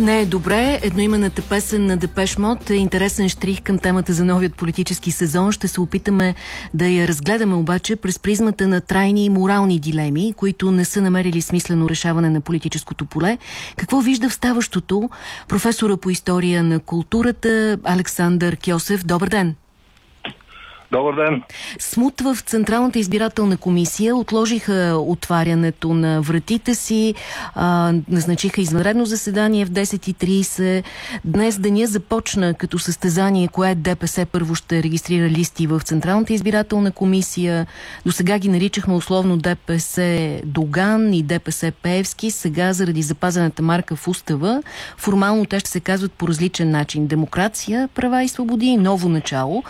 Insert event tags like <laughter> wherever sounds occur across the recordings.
Не е добре. Едноимената песен на Депеш Мод е интересен штрих към темата за новият политически сезон. Ще се опитаме да я разгледаме обаче през призмата на трайни и морални дилеми, които не са намерили смислено решаване на политическото поле. Какво вижда в ставащото професора по история на културата Александър Кьосев? Добър ден! Добър ден. Смут в Централната избирателна комисия отложиха отварянето на вратите си, а, назначиха извънредно заседание в 10.30. Днес деня започна като състезание, кое ДПС първо ще регистрира листи в Централната избирателна комисия. До сега ги наричахме условно ДПС Доган и ДПС Пеевски. Сега заради запазената марка в устава, формално те ще се казват по различен начин. Демокрация, права и свободи и ново начало.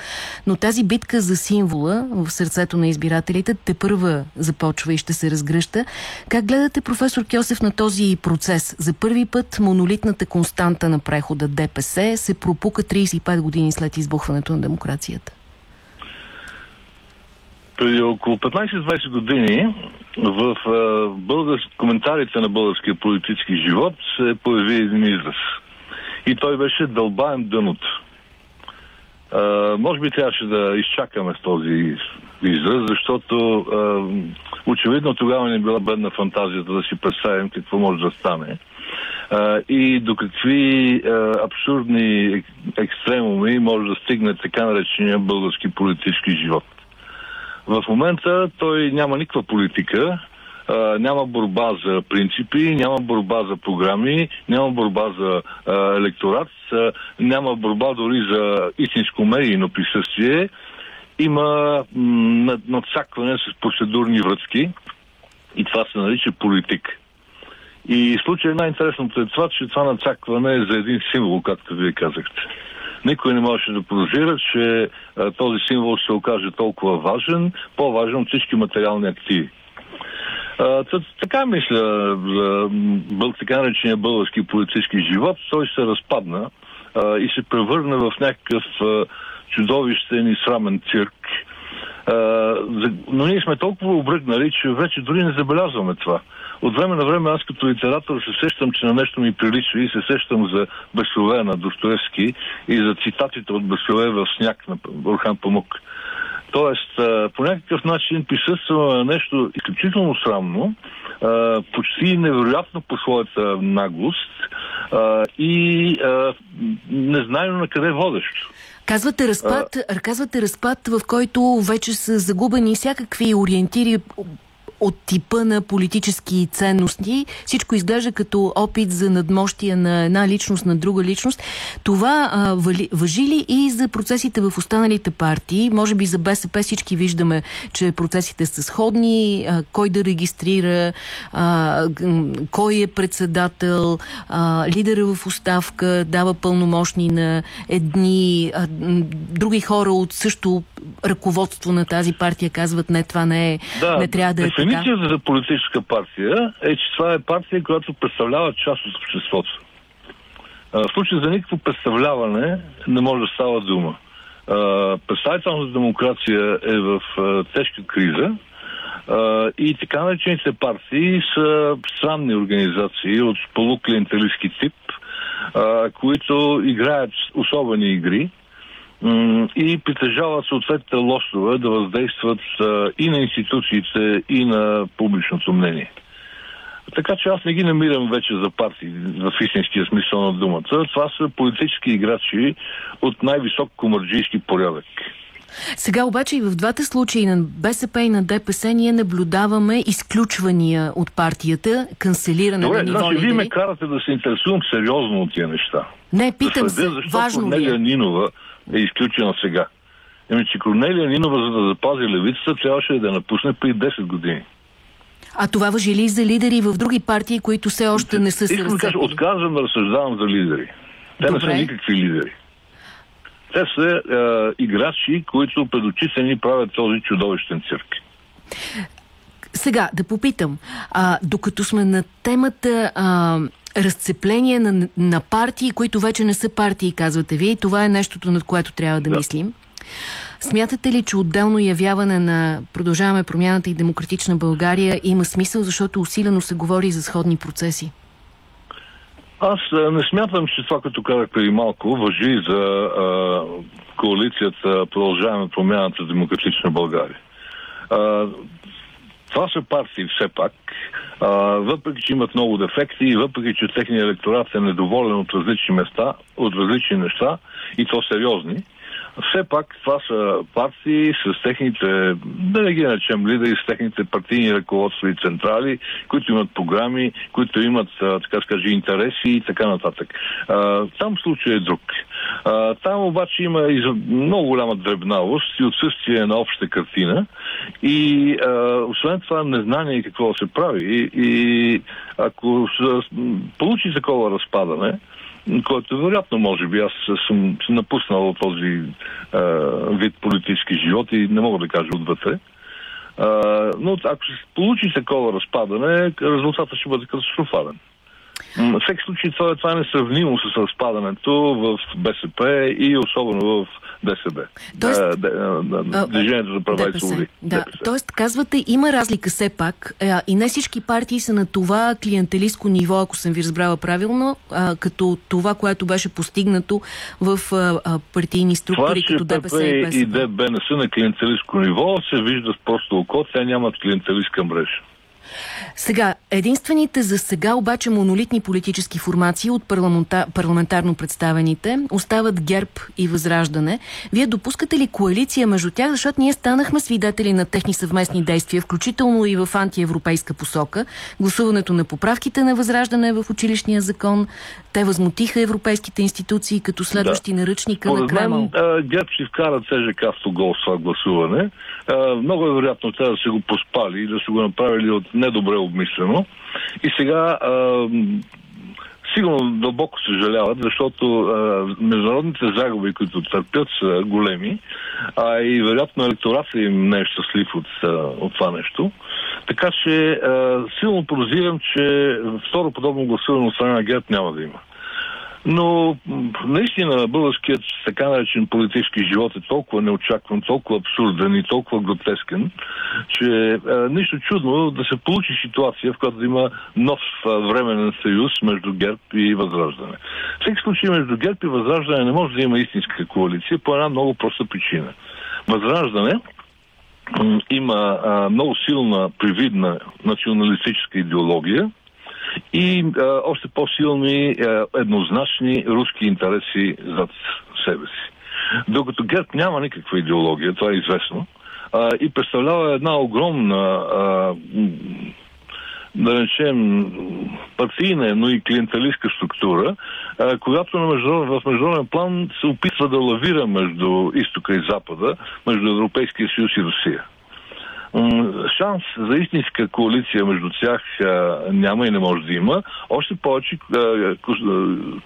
Но тази битка битка за символа в сърцето на избирателите те първа започва и ще се разгръща. Как гледате, професор Кьосев, на този процес? За първи път монолитната константа на прехода ДПС се пропука 35 години след избухването на демокрацията. Преди около 15-20 години в българ... коментарите на българския политически живот се появи един израз. И той беше дълбаем дъното може би трябваше да изчакаме с този израз, защото а, очевидно тогава не била бедна фантазията да си представим какво може да стане а, и до какви а, абсурдни екстремуми може да стигне така наречения български политически живот. В момента той няма никаква политика, няма борба за принципи, няма борба за програми, няма борба за а, електорат, а, няма борба дори за истинско медийно присъствие. Има надсакване с процедурни връзки и това се нарича политик. И случай най-интересното е това, че това нацакване е за един символ, както вие казахте. Никой не можеше да подозира, че а, този символ ще окаже толкова важен, по-важен от всички материални активи така мисля за така наречения български политически живот. Той се разпадна а, и се превърна в някакъв а, чудовищен и срамен цирк. А, но ние сме толкова обръгнали, че вече дори не забелязваме това. От време на време аз като литератор се сещам, че на нещо ми прилича и се сещам за Бесове на Достоевски и за цитатите от Бесове в сняг на Орхан Памук. Тоест, по някакъв начин присъства нещо изключително срамно, почти невероятно по своята наглост и незнайно на къде водещо. Казвате разпад, а... казвате разпад, в който вече са загубени всякакви ориентири от типа на политически ценности. Всичко изглежда като опит за надмощие на една личност на друга личност. Това а, вали, въжи ли и за процесите в останалите партии? Може би за БСП всички виждаме, че процесите са сходни. А, кой да регистрира, а, кой е председател, а, лидера в оставка дава пълномощни на едни, а, други хора от също ръководство на тази партия казват не, това не е, да, не трябва да е Дефиницията за политическа партия е, че това е партия, която представлява част от обществото. В случай за никакво представляване не може да става дума. Представителната демокрация е в тежка криза и така наречените партии са странни организации от полуклиенталистски тип, които играят особени игри и притежават съответните лостове да въздействат и на институциите, и на публичното мнение. Така че аз не ги намирам вече за партии в истинския смисъл на думата. Това са политически играчи от най-висок комарджийски порядък. Сега обаче и в двата случаи на БСП и на ДПС ние наблюдаваме изключвания от партията, канцелиране Добре, на ниво значи, вие ме карате да се интересувам сериозно от тия неща. Не, питам се, важно ли е? Нинова е изключена сега. Еми, че Корнелия Нинова, за да запази левицата, трябваше да напусне при 10 години. А това въжи ли за лидери в други партии, които все още не са се кажа, отказвам да разсъждавам за лидери. Те Добре. не са никакви лидери. Те са е, играчи, които пред очите ни правят този чудовищен цирк. Сега, да попитам. А, докато сме на темата а, разцепление на, на партии, които вече не са партии, казвате вие, и това е нещото, над което трябва да, да. мислим. Смятате ли, че отделно явяване на Продължаваме промяната и Демократична България има смисъл, защото усилено се говори за сходни процеси? Аз не смятам, че това, като казах преди малко, въжи за а, коалицията Продължаваме промяната Демократична България. А, това са партии все пак, а, въпреки че имат много дефекти и въпреки че техният електорат е недоволен от различни места, от различни неща и то сериозни, все пак това са партии с техните, да не ги наречем лидери, с техните партийни ръководства и централи, които имат програми, които имат, така скажи, интереси и така нататък. Там случай е друг. Там обаче има и много голяма дребнавост и отсъствие на обща картина и освен това незнание какво се прави. И ако получи такова разпадане, който вероятно, може би, аз съм напуснал този е, вид политически живот и не мога да кажа отвътре. Е, но ако се получи такова разпадане, резултатът ще бъде катастрофален. В всеки случай това, това е несравнимо с разпадането в БСП и особено в ДСБ. Тоест, Движението за права и свободи. Да. Тоест, казвате, има разлика все пак и не всички партии са на това клиентелистко ниво, ако съм ви разбрала правилно, като това, което беше постигнато в партийни структури, това, като ДПС и БСП. и ДБ не са на клиентелистко ниво, се вижда с просто око, те нямат клиентелистка мрежа. Сега, единствените за сега обаче монолитни политически формации от парламента, парламентарно представените остават ГЕРБ и Възраждане. Вие допускате ли коалиция между тях, защото ние станахме свидетели на техни съвместни действия, включително и в антиевропейска посока. Гласуването на поправките на Възраждане в училищния закон. Те възмутиха европейските институции като следващи да. наръчника на Кремъл. ГЕРБ ще вкарат СЖК автогол с това гласуване. Много е вероятно те да се го поспали и да са го направили от недобре обмислено. И сега а, сигурно дълбоко съжаляват, защото а, международните загуби, които търпят, са големи, а и вероятно електората им не е щастлив от, от това нещо. Така че а, силно подозирам, че второ подобно гласуване от страна на ГЕРБ няма да има. Но наистина българският така наречен политически живот е толкова неочакван, толкова абсурден и толкова гротескен, че е, нищо чудно да се получи ситуация, в която да има нов временен съюз между ГЕРБ и Възраждане. Всеки случай между ГЕРБ и Възраждане не може да има истинска коалиция по една много проста причина. Възраждане има а, много силна, привидна националистическа идеология, и а, още по-силни, а, еднозначни руски интереси зад себе си. Докато ГЕРБ няма никаква идеология, това е известно, а, и представлява една огромна, а, да речем, партийна, но и клиенталистка структура, а, която на международен, в международен план се опитва да лавира между изтока и запада, между Европейския съюз и Русия шанс за истинска коалиция между тях няма и не може да има. Още повече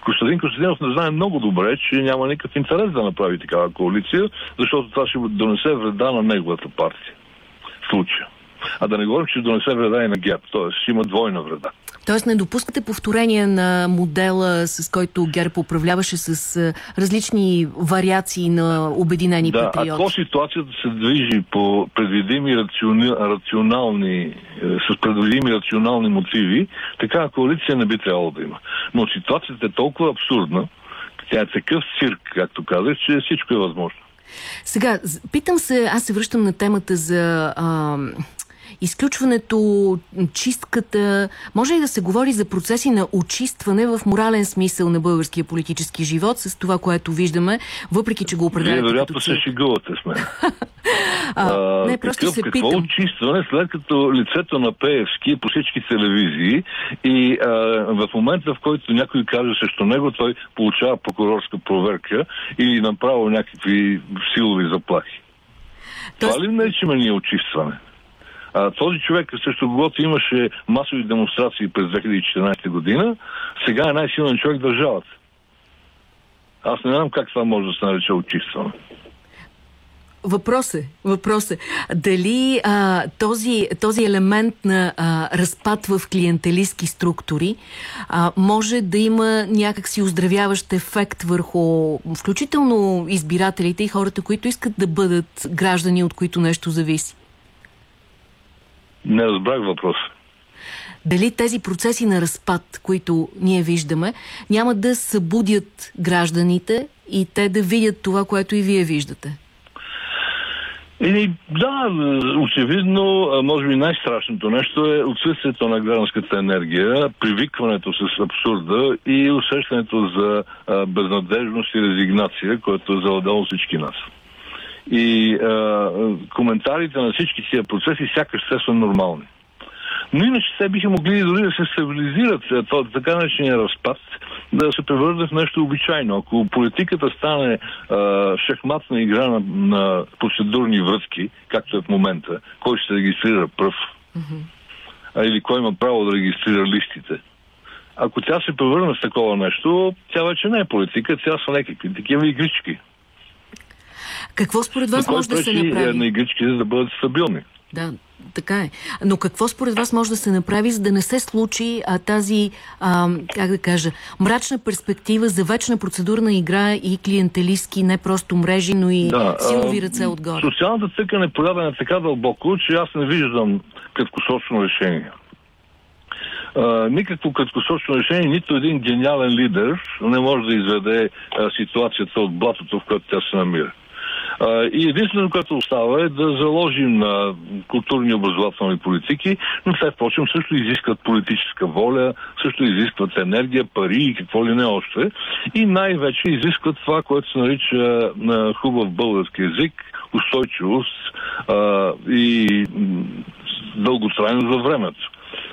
Костадин Костадинов не знае много добре, че няма никакъв интерес да направи такава коалиция, защото това ще донесе вреда на неговата партия. В случая. А да не говорим, че донесе вреда и на ГЕРБ, т.е. ще има двойна вреда. Тоест не допускате повторение на модела, с който ГЕРБ управляваше с различни вариации на обединени да, патриоти? Ако ситуацията се движи по предвидими рационални, е, с предвидими рационални мотиви, така коалиция не би трябвало да има. Но ситуацията е толкова абсурдна, тя е такъв цирк, както казах, че всичко е възможно. Сега, питам се, аз се връщам на темата за... А изключването, чистката. Може ли да се говори за процеси на очистване в морален смисъл на българския политически живот с това, което виждаме, въпреки че го определяте Вие вероятно се шегувате с мен. <laughs> а, не, просто какъв, се какво питам. очистване, след като лицето на Пеевски е по всички телевизии и а, в момента, в който някой каже срещу него, той получава прокурорска проверка или направо някакви силови заплахи. Тоест... Това ли наричаме ние очистване? А, този човек, срещу когото имаше масови демонстрации през 2014 година, сега е най-силен човек в държавата. Аз не знам как това може да се нарече очистване. Въпрос е, въпрос е. Дали а, този, този елемент на а, разпад в клиентелистски структури а, може да има някакси оздравяващ ефект върху включително избирателите и хората, които искат да бъдат граждани, от които нещо зависи? Не разбрах въпрос. Дали тези процеси на разпад, които ние виждаме, няма да събудят гражданите и те да видят това, което и вие виждате? И, да, очевидно, може би най-страшното нещо е отсъствието на гражданската енергия, привикването с абсурда и усещането за безнадежност и резигнация, което е завладало всички нас. И а, коментарите на всички тия процеси сякаш все са нормални. Но иначе те биха могли дори да се стабилизират. Това така наречения разпад да се превърне в нещо обичайно. Ако политиката стане а, шахматна игра на, на процедурни връзки, както е в момента, кой ще регистрира пръв, mm-hmm. а, или кой има право да регистрира листите, ако тя се превърне в такова нещо, тя вече не е политика, тя са някакви такива игрички. Какво според вас може да се направи? на игрички, за да бъдат стабилни. Да, така е. Но какво според вас може да се направи, за да не се случи а, тази, а, как да кажа, мрачна перспектива за вечна процедурна игра и клиентелистки, не просто мрежи, но и да, силови ръце отгоре? Социалната цъка е продадена така дълбоко, че аз не виждам краткосрочно решение. Uh, никакво краткосрочно решение, нито един гениален лидер не може да изведе uh, ситуацията от блатото, в което тя се намира. И единственото, което остава е да заложим на културни образователни политики, но те, впрочем, също изискват политическа воля, също изискват енергия, пари и какво ли не още. И най-вече изискват това, което се нарича на хубав български язик, устойчивост а, и дълготрайност във времето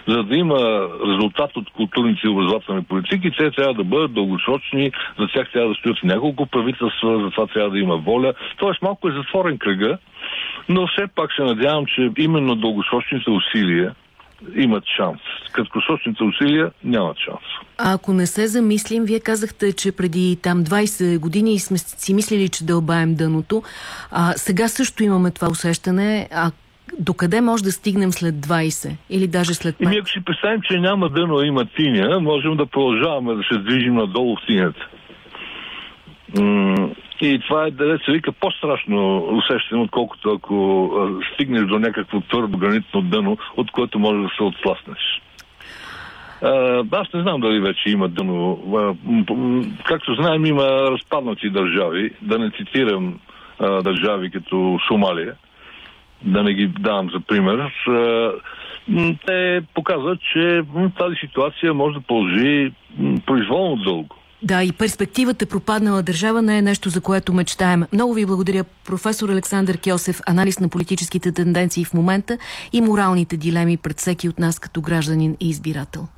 за да има резултат от културните и образователни политики, те трябва да бъдат дългосрочни, за тях трябва да стоят няколко правителства, за това трябва да има воля. Тоест малко е затворен кръга, но все пак се надявам, че именно дългосрочните усилия имат шанс. Краткосрочните усилия нямат шанс. А ако не се замислим, вие казахте, че преди там 20 години сме си мислили, че дълбаем дъното. А, сега също имаме това усещане. А Докъде може да стигнем след 20 или даже след 5? И ми ако си представим, че няма дъно, има тиня, можем да продължаваме да се движим надолу в тинята. И това е, да се вика, по-страшно усещане, отколкото ако стигнеш до някакво твърдо гранитно дъно, от което можеш да се отсласнеш. Аз не знам дали вече има дъно. Както знаем, има разпаднати държави. Да не цитирам държави като Сомалия да не ги давам за пример, те показват, че тази ситуация може да положи произволно дълго. Да, и перспективата пропаднала държава не е нещо, за което мечтаем. Много ви благодаря, професор Александър Кьосев, анализ на политическите тенденции в момента и моралните дилеми пред всеки от нас като гражданин и избирател.